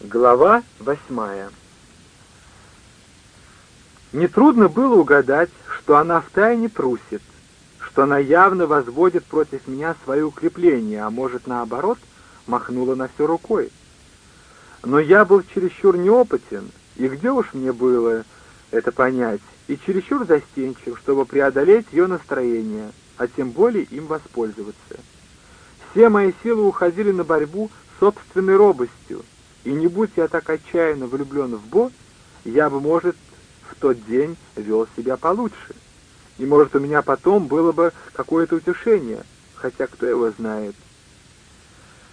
Глава восьмая Нетрудно было угадать, что она втайне прусит, что она явно возводит против меня свои укрепления, а может, наоборот, махнула на все рукой. Но я был чересчур неопытен, и где уж мне было это понять, и чересчур застенчив, чтобы преодолеть ее настроение, а тем более им воспользоваться. Все мои силы уходили на борьбу с собственной робостью, и не будь я так отчаянно влюблен в Бо, я бы, может, в тот день вел себя получше. И, может, у меня потом было бы какое-то утешение, хотя кто его знает.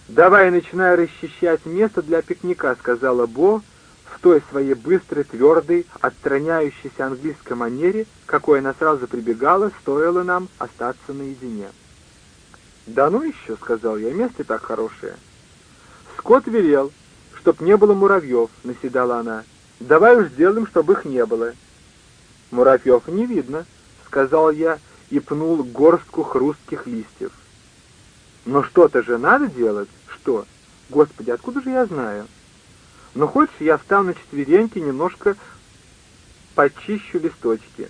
«Давай начинай расчищать место для пикника», — сказала Бо в той своей быстрой, твердой, отстраняющейся английской манере, какой она сразу прибегала, стоило нам остаться наедине. «Да ну еще», — сказал я, — «место так хорошее». Скотт велел, чтоб не было муравьев», — наседала она. «Давай уж сделаем, чтобы их не было». «Муравьев не видно», — сказал я и пнул горстку хрустких листьев. «Но что-то же надо делать?» «Что? Господи, откуда же я знаю?» «Ну, хочешь, я встану на четвереньки, немножко почищу листочки».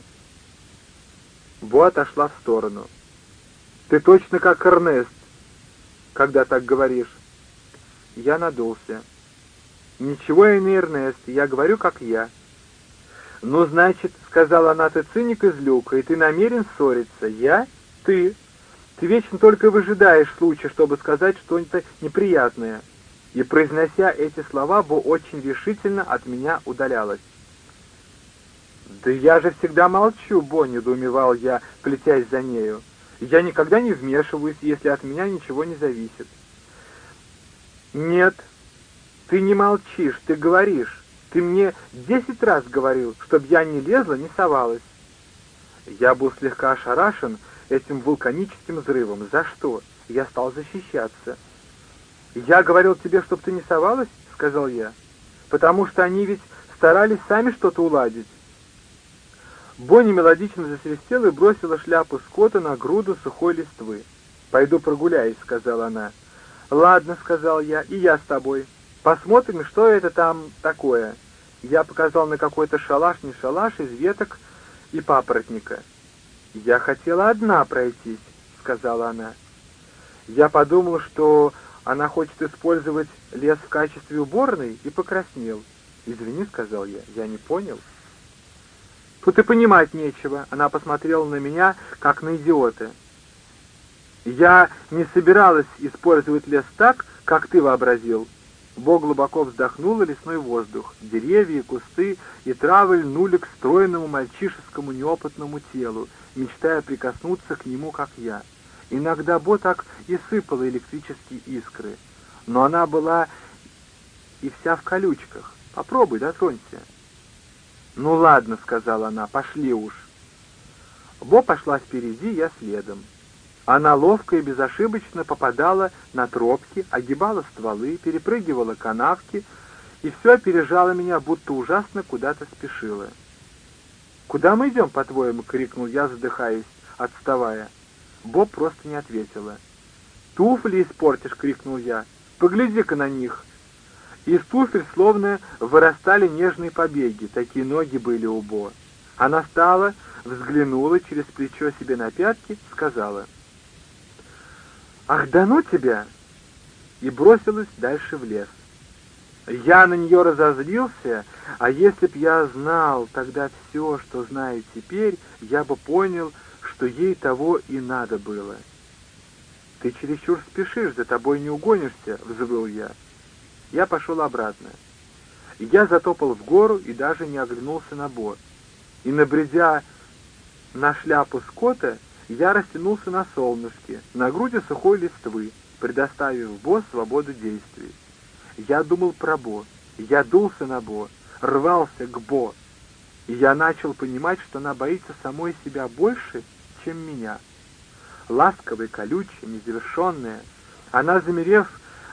Бо отошла в сторону. «Ты точно как Эрнест, когда так говоришь». Я надулся. «Ничего я не я говорю, как я». «Ну, значит, — сказала она, — ты циник из люка, и ты намерен ссориться. Я? Ты? Ты вечно только выжидаешь случая, чтобы сказать что-нибудь неприятное». И, произнося эти слова, Бо очень решительно от меня удалялась. «Да я же всегда молчу, Бо», — недоумевал я, плетясь за нею. «Я никогда не вмешиваюсь, если от меня ничего не зависит». «Нет, ты не молчишь, ты говоришь. Ты мне десять раз говорил, чтоб я не лезла, не совалась. Я был слегка ошарашен этим вулканическим взрывом. За что? Я стал защищаться. «Я говорил тебе, чтоб ты не совалась?» — сказал я. «Потому что они ведь старались сами что-то уладить». Бонни мелодично засвистела и бросила шляпу Скотта на груду сухой листвы. «Пойду прогуляюсь», — сказала она. «Ладно», — сказал я, — «и я с тобой». Посмотрим, что это там такое. Я показал на какой-то шалаш, не шалаш, из веток и папоротника. Я хотела одна пройтись, сказала она. Я подумал, что она хочет использовать лес в качестве уборной, и покраснел. «Извини», — сказал я, — «я не понял». «Тут и понимать нечего», — она посмотрела на меня, как на идиота. «Я не собиралась использовать лес так, как ты вообразил. Бог глубоко вздохнул, и лесной воздух, деревья, кусты и травы льнули к стройному мальчишескому неопытному телу, мечтая прикоснуться к нему, как я. Иногда Бо так и сыпала электрические искры, но она была и вся в колючках. Попробуй, дотронься. «Ну ладно», — сказала она, — «пошли уж». Бо пошла впереди, я следом. Она ловко и безошибочно попадала на тропки, огибала стволы, перепрыгивала канавки и все опережала меня, будто ужасно куда-то спешила. «Куда мы идем, по-твоему?» — крикнул я, задыхаясь, отставая. Боб просто не ответила. «Туфли испортишь!» — крикнул я. «Погляди-ка на них!» Из туфель словно вырастали нежные побеги, такие ноги были у Бо. Она встала, взглянула через плечо себе на пятки, сказала — «Ах, да ну тебя!» и бросилась дальше в лес. Я на нее разозлился, а если б я знал тогда все, что знаю теперь, я бы понял, что ей того и надо было. «Ты чересчур спешишь, за тобой не угонишься», — взвыл я. Я пошел обратно. Я затопал в гору и даже не оглянулся на бот. И, набредя на шляпу скота, я растянулся на солнышке, на груди сухой листвы, предоставив Бо свободу действий. Я думал про Бо, я дулся на Бо, рвался к Бо, и я начал понимать, что она боится самой себя больше, чем меня. Ласковая, колючая, незавершенная, она, замерев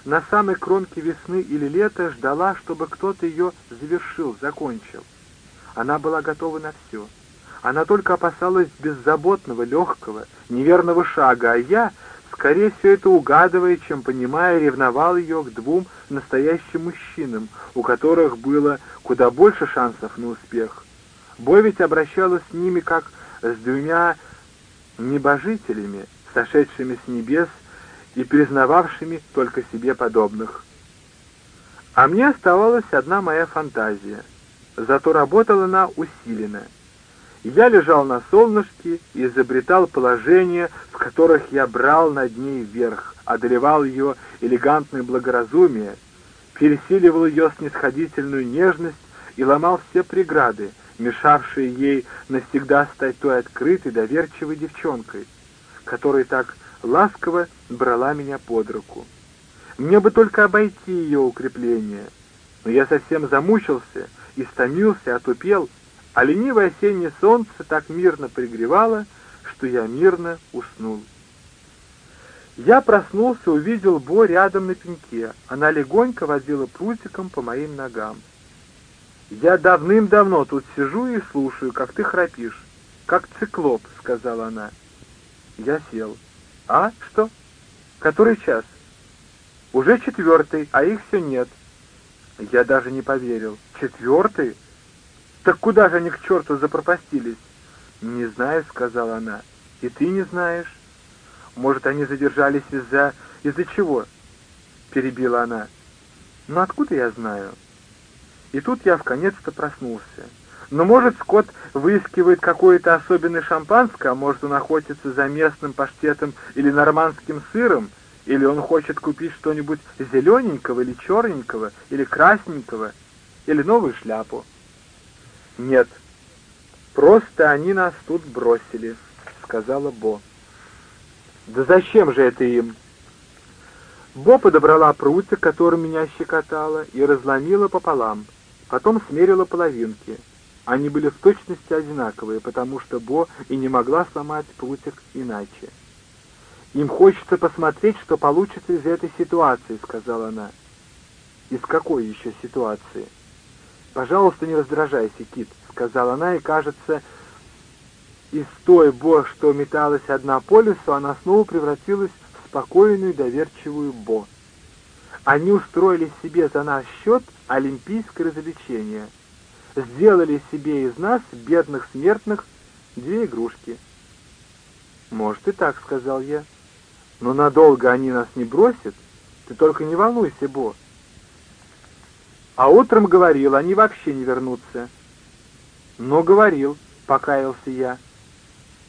на самой кромке весны или лета, ждала, чтобы кто-то ее завершил, закончил. Она была готова на все — она только опасалась беззаботного, легкого, неверного шага, а я, скорее все это угадывая, чем понимая, ревновал ее к двум настоящим мужчинам, у которых было куда больше шансов на успех. Бо ведь обращалась с ними как с двумя небожителями, сошедшими с небес и признававшими только себе подобных. А мне оставалась одна моя фантазия, зато работала она усиленно. Я лежал на солнышке и изобретал положения, в которых я брал над ней вверх, одолевал ее элегантное благоразумие, пересиливал ее снисходительную нежность и ломал все преграды, мешавшие ей навсегда стать той открытой, доверчивой девчонкой, которая так ласково брала меня под руку. Мне бы только обойти ее укрепление, но я совсем замучился, истомился, отупел, а ленивое осеннее солнце так мирно пригревало, что я мирно уснул. Я проснулся, увидел Бо рядом на пеньке. Она легонько водила прутиком по моим ногам. «Я давным-давно тут сижу и слушаю, как ты храпишь, как циклоп», — сказала она. Я сел. «А? Что? Который час?» «Уже четвертый, а их все нет». Я даже не поверил. «Четвертый? Так куда же они к черту запропастились?» «Не знаю», — сказала она. «И ты не знаешь?» «Может, они задержались из-за... из-за чего?» Перебила она. «Ну откуда я знаю?» И тут я в конец-то проснулся. Но, может, Скотт выискивает какое-то особенное шампанское, а может, он охотится за местным паштетом или нормандским сыром, или он хочет купить что-нибудь зелененького или черненького, или красненького, или новую шляпу. Нет, просто они нас тут бросили, сказала Бо. Да зачем же это им? Бо подобрала прутик, которым меня щекотала, и разломила пополам. Потом смерила половинки. Они были в точности одинаковые, потому что Бо и не могла сломать прутик иначе. «Им хочется посмотреть, что получится из этой ситуации», — сказала она. «Из какой еще ситуации?» «Пожалуйста, не раздражайся, Кит», — сказала она, и, кажется, из той Бо, что металась одна по лесу, она снова превратилась в спокойную доверчивую Бо. Они устроили себе за наш счет олимпийское развлечение. Сделали себе из нас, бедных смертных, две игрушки. «Может и так», — сказал я. «Но надолго они нас не бросят. Ты только не волнуйся, Бо». А утром говорил, они вообще не вернутся. «Но говорил», — покаялся я.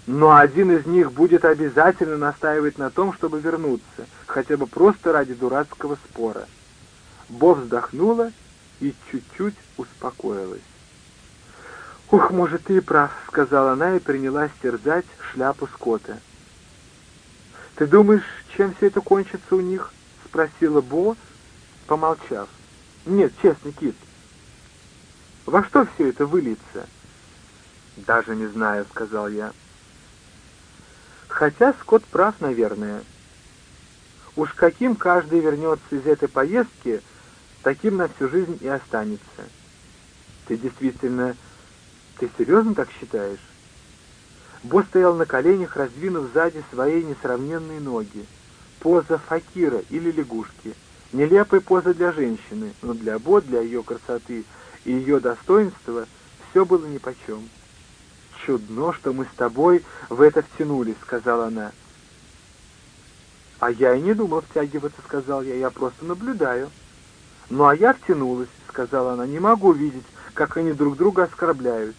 Но один из них будет обязательно настаивать на том, чтобы вернуться, хотя бы просто ради дурацкого спора. Бо вздохнула и чуть-чуть успокоилась. «Ух, может, ты и прав», — сказала она и принялась терзать шляпу Скотта. «Ты думаешь, чем все это кончится у них?» — спросила Бо, помолчав. «Нет, честно, Кит. Во что все это выльется?» «Даже не знаю», — сказал я. Хотя Скотт прав, наверное. Уж каким каждый вернется из этой поездки, таким на всю жизнь и останется. Ты действительно... Ты серьезно так считаешь? Бо стоял на коленях, раздвинув сзади свои несравненные ноги. Поза факира или лягушки. Нелепая поза для женщины, но для Бо, для ее красоты и ее достоинства все было нипочем чудно, что мы с тобой в это втянулись», — сказала она. «А я и не думал втягиваться», — сказал я, — «я просто наблюдаю». «Ну, а я втянулась», — сказала она, — «не могу видеть, как они друг друга оскорбляют.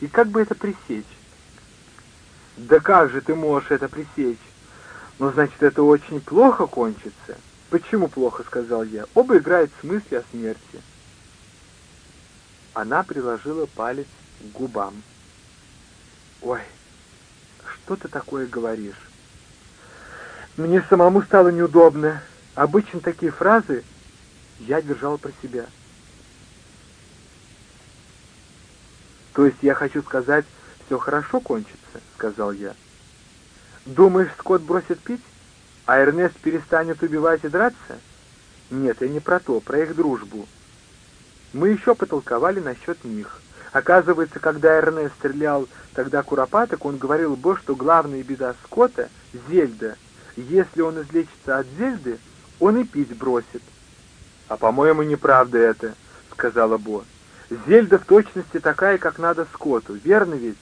И как бы это пресечь?» «Да как же ты можешь это пресечь? Ну, значит, это очень плохо кончится». «Почему плохо?» — сказал я. «Оба играют в смысле о смерти». Она приложила палец к губам. «Ой, что ты такое говоришь?» Мне самому стало неудобно. Обычно такие фразы я держал про себя. «То есть я хочу сказать, все хорошо кончится?» — сказал я. «Думаешь, Скотт бросит пить, а Эрнест перестанет убивать и драться?» «Нет, я не про то, про их дружбу. Мы еще потолковали насчет них». Оказывается, когда Эрнест стрелял тогда куропаток, он говорил Бо, что главная беда Скотта — Зельда, если он излечится от зельды, он и пить бросит. «А, по-моему, неправда это», — сказала Бо. «Зельда в точности такая, как надо скоту, верно ведь?»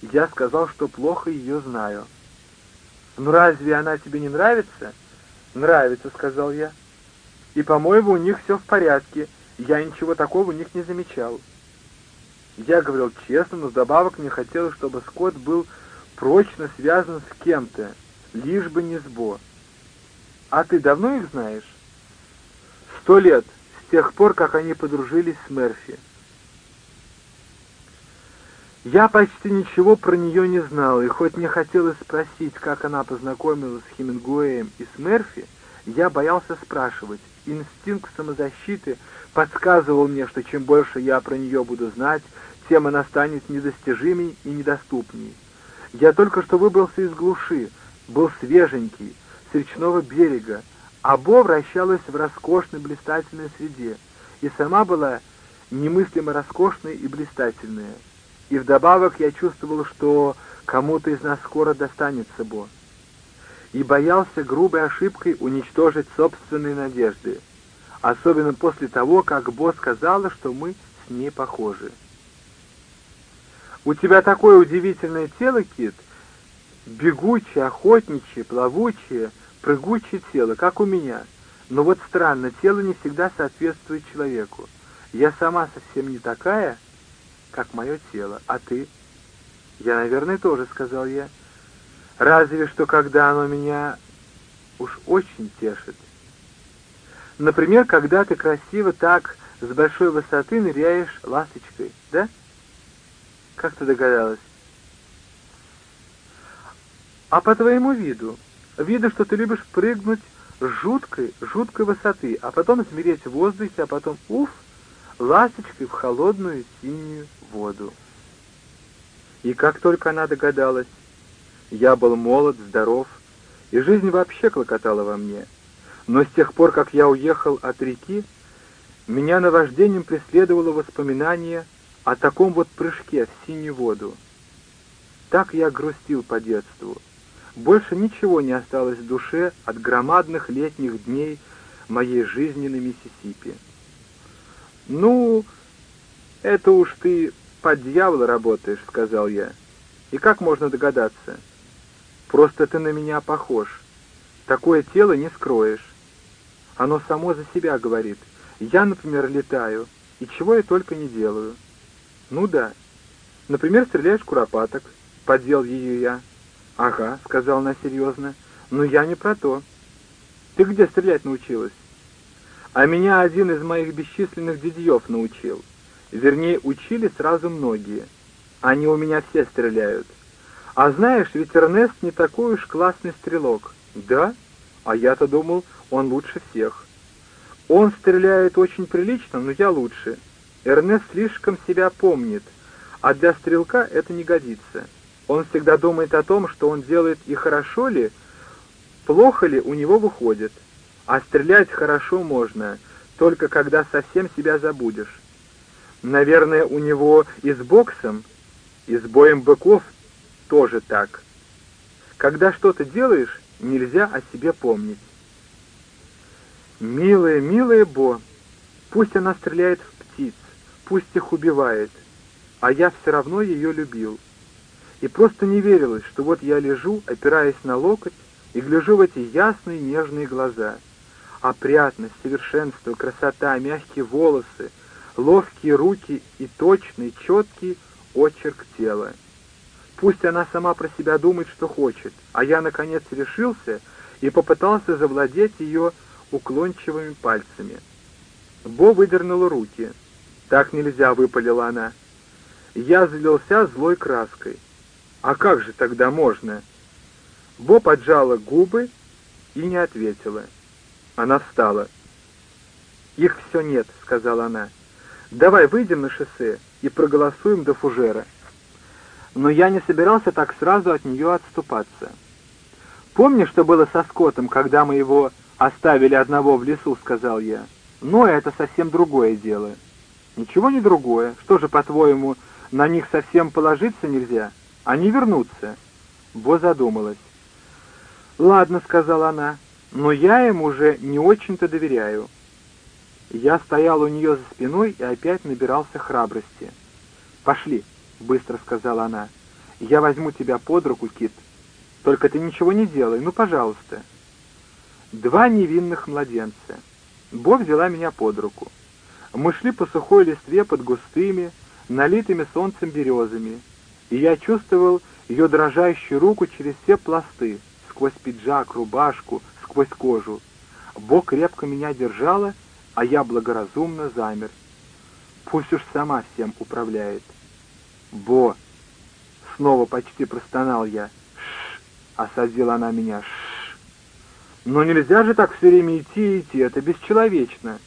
Я сказал, что плохо ее знаю. «Ну разве она тебе не нравится?» «Нравится», — сказал я. «И, по-моему, у них все в порядке. Я ничего такого у них не замечал». Я говорил честно, но вдобавок мне хотелось, чтобы Скотт был прочно связан с кем-то, лишь бы не с Бо. «А ты давно их знаешь?» «Сто лет, с тех пор, как они подружились с Мерфи». Я почти ничего про нее не знал, и хоть мне хотелось спросить, как она познакомилась с Хемингуэем и с Мерфи, я боялся спрашивать. Инстинкт самозащиты подсказывал мне, что чем больше я про нее буду знать, тем она станет недостижимей и недоступней. Я только что выбрался из глуши, был свеженький, с речного берега, а Бо вращалась в роскошной блистательной среде, и сама была немыслимо роскошной и блистательная. И вдобавок я чувствовал, что кому-то из нас скоро достанется Бо. И боялся грубой ошибкой уничтожить собственные надежды, особенно после того, как Бо сказала, что мы с ней похожи. «У тебя такое удивительное тело, Кит, бегучее, охотничье, плавучее, прыгучее тело, как у меня. Но вот странно, тело не всегда соответствует человеку. Я сама совсем не такая, как мое тело. А ты? Я, наверное, тоже, сказал я. Разве что, когда оно меня уж очень тешит. Например, когда ты красиво так с большой высоты ныряешь ласточкой, да? Как ты догадалась? А по твоему виду, виду, что ты любишь прыгнуть с жуткой, жуткой высоты, а потом замереть в воздухе, а потом, уф, ласточкой в холодную синюю воду. И как только она догадалась, я был молод, здоров, и жизнь вообще клокотала во мне. Но с тех пор, как я уехал от реки, меня наваждением преследовало воспоминание о таком вот прыжке в синюю воду. Так я грустил по детству. Больше ничего не осталось в душе от громадных летних дней моей жизни на Миссисипи. «Ну, это уж ты под дьявола работаешь», — сказал я. «И как можно догадаться? Просто ты на меня похож. Такое тело не скроешь. Оно само за себя говорит. Я, например, летаю, и чего я только не делаю. Ну да. Например, стреляешь куропаток. Поддел ее я. Ага, сказал она серьезно. Но я не про то. Ты где стрелять научилась? А меня один из моих бесчисленных дядьев научил. Вернее, учили сразу многие. Они у меня все стреляют. А знаешь, ведь Эрнест не такой уж классный стрелок. Да? А я-то думал, он лучше всех. Он стреляет очень прилично, но я лучше. Эрнест слишком себя помнит, а для стрелка это не годится. Он всегда думает о том, что он делает и хорошо ли, плохо ли у него выходит. А стрелять хорошо можно, только когда совсем себя забудешь. Наверное, у него и с боксом, и с боем быков тоже так. Когда что-то делаешь, нельзя о себе помнить. Милая, милая Бо, пусть она стреляет в птиц, пусть их убивает, а я все равно ее любил. И просто не верилось, что вот я лежу, опираясь на локоть, и гляжу в эти ясные нежные глаза — опрятность, совершенство, красота, мягкие волосы, ловкие руки и точный, четкий очерк тела. Пусть она сама про себя думает, что хочет, а я, наконец, решился и попытался завладеть ее уклончивыми пальцами. Бо выдернула руки. «Так нельзя», — выпалила она. Я залился злой краской. «А как же тогда можно?» Бо поджала губы и не ответила. Она встала. «Их все нет», — сказала она. «Давай выйдем на шоссе и проголосуем до фужера». Но я не собирался так сразу от нее отступаться. «Помнишь, что было со Скоттом, когда мы его оставили одного в лесу?» — сказал я. «Но это совсем другое дело». «Ничего не другое. Что же, по-твоему, на них совсем положиться нельзя? Они вернутся». Бо задумалась. «Ладно», — сказала она, — «но я им уже не очень-то доверяю». Я стоял у нее за спиной и опять набирался храбрости. «Пошли», — быстро сказала она. «Я возьму тебя под руку, Кит. Только ты ничего не делай, ну, пожалуйста». Два невинных младенца. Бо взяла меня под руку. Мы шли по сухой листве под густыми, налитыми солнцем березами, и я чувствовал ее дрожащую руку через все пласты, сквозь пиджак, рубашку, сквозь кожу. Бо крепко меня держала, а я благоразумно замер. Пусть уж сама всем управляет. Бо! Снова почти простонал я. Шш! Осадила она меня. Шш! Но нельзя же так все время идти и идти, это бесчеловечно.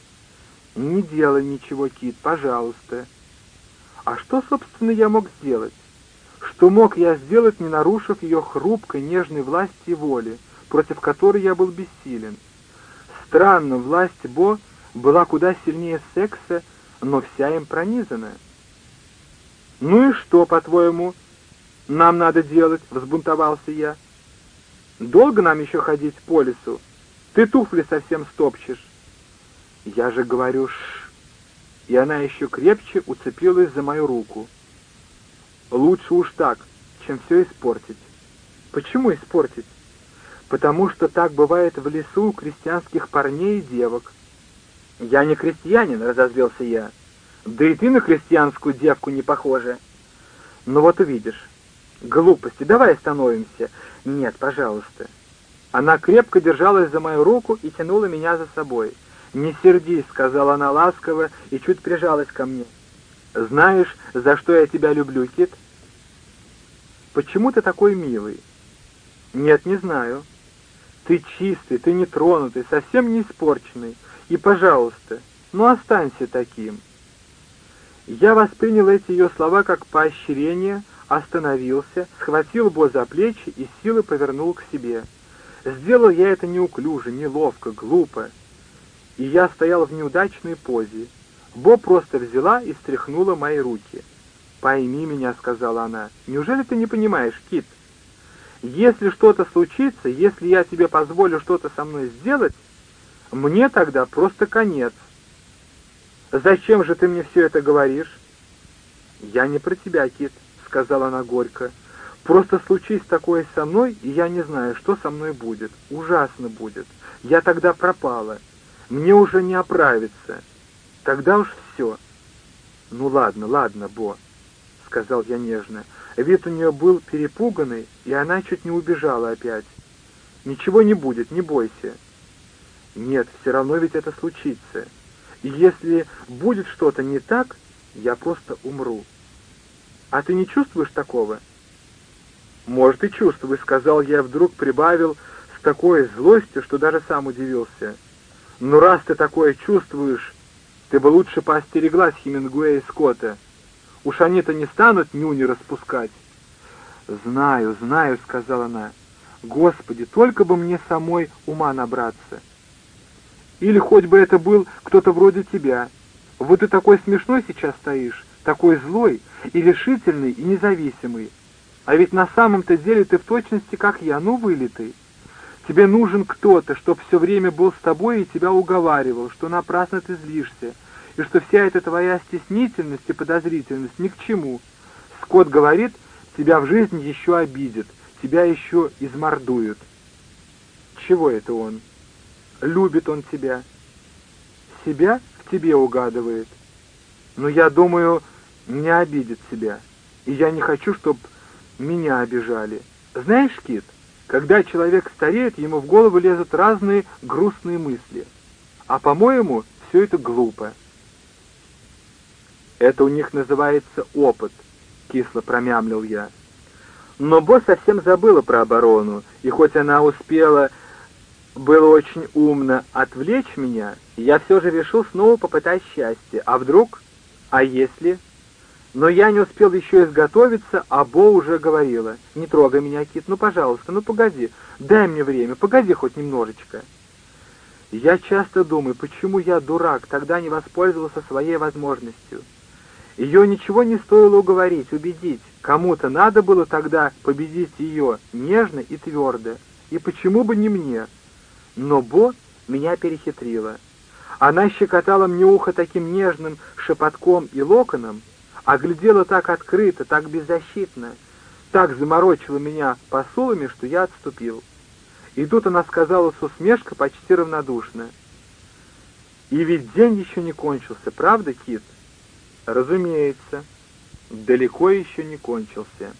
Не делай ничего, Кит, пожалуйста. А что, собственно, я мог сделать? Что мог я сделать, не нарушив ее хрупкой, нежной власти и воли, против которой я был бессилен? Странно, власть Бо была куда сильнее секса, но вся им пронизана. «Ну и что, по-твоему, нам надо делать?» — взбунтовался я. «Долго нам еще ходить по лесу? Ты туфли совсем стопчешь». «Я же говорю, ш...» И она еще крепче уцепилась за мою руку. «Лучше уж так, чем все испортить». «Почему испортить?» «Потому что так бывает в лесу у крестьянских парней и девок. «Я не крестьянин», — разозлился я. «Да и ты на крестьянскую девку не похожа». «Ну вот увидишь. Глупости, давай остановимся». «Нет, пожалуйста». Она крепко держалась за мою руку и тянула меня за собой. «Не сердись», — сказала она ласково и чуть прижалась ко мне. «Знаешь, за что я тебя люблю, Кит?» «Почему ты такой милый?» «Нет, не знаю. Ты чистый, ты нетронутый, совсем не испорченный. И, пожалуйста, ну останься таким. Я воспринял эти ее слова как поощрение, остановился, схватил Бо за плечи и силы повернул к себе. Сделал я это неуклюже, неловко, глупо. И я стоял в неудачной позе. Бо просто взяла и стряхнула мои руки. «Пойми меня», — сказала она. «Неужели ты не понимаешь, Кит? Если что-то случится, если я тебе позволю что-то со мной сделать, мне тогда просто конец. Зачем же ты мне все это говоришь? Я не про тебя, Кит, сказала она горько. Просто случись такое со мной, и я не знаю, что со мной будет. Ужасно будет. Я тогда пропала. Мне уже не оправиться. Тогда уж все. Ну ладно, ладно, Бо, сказал я нежно. Вид у нее был перепуганный, и она чуть не убежала опять. Ничего не будет, не бойся. Нет, все равно ведь это случится. И если будет что-то не так, я просто умру. А ты не чувствуешь такого? Может, и чувствую, сказал я, вдруг прибавил с такой злостью, что даже сам удивился. Но раз ты такое чувствуешь, ты бы лучше поостереглась Хемингуэя и Скотта. Уж они-то не станут нюни распускать. «Знаю, знаю», — сказала она. «Господи, только бы мне самой ума набраться». Или хоть бы это был кто-то вроде тебя. Вот ты такой смешной сейчас стоишь, такой злой и решительный, и независимый. А ведь на самом-то деле ты в точности как я, ну вылитый. Тебе нужен кто-то, чтоб все время был с тобой и тебя уговаривал, что напрасно ты злишься, и что вся эта твоя стеснительность и подозрительность ни к чему. Скотт говорит, тебя в жизни еще обидят, тебя еще измордуют. Чего это он? любит он тебя. Себя в тебе угадывает. Но я думаю, не обидит себя. И я не хочу, чтобы меня обижали. Знаешь, Кит, когда человек стареет, ему в голову лезут разные грустные мысли. А, по-моему, все это глупо. Это у них называется опыт, кисло промямлил я. Но босс совсем забыла про оборону, и хоть она успела было очень умно отвлечь меня, я все же решил снова попытать счастье. А вдруг? А если? Но я не успел еще изготовиться, а Бо уже говорила. «Не трогай меня, Кит, ну, пожалуйста, ну, погоди, дай мне время, погоди хоть немножечко». Я часто думаю, почему я, дурак, тогда не воспользовался своей возможностью. Ее ничего не стоило уговорить, убедить. Кому-то надо было тогда победить ее нежно и твердо. и почему бы не мне? Но Бо меня перехитрила. Она щекотала мне ухо таким нежным шепотком и локоном, а глядела так открыто, так беззащитно, так заморочила меня посулами, что я отступил. И тут она сказала с усмешкой почти равнодушно. «И ведь день еще не кончился, правда, Кит?» «Разумеется, далеко еще не кончился».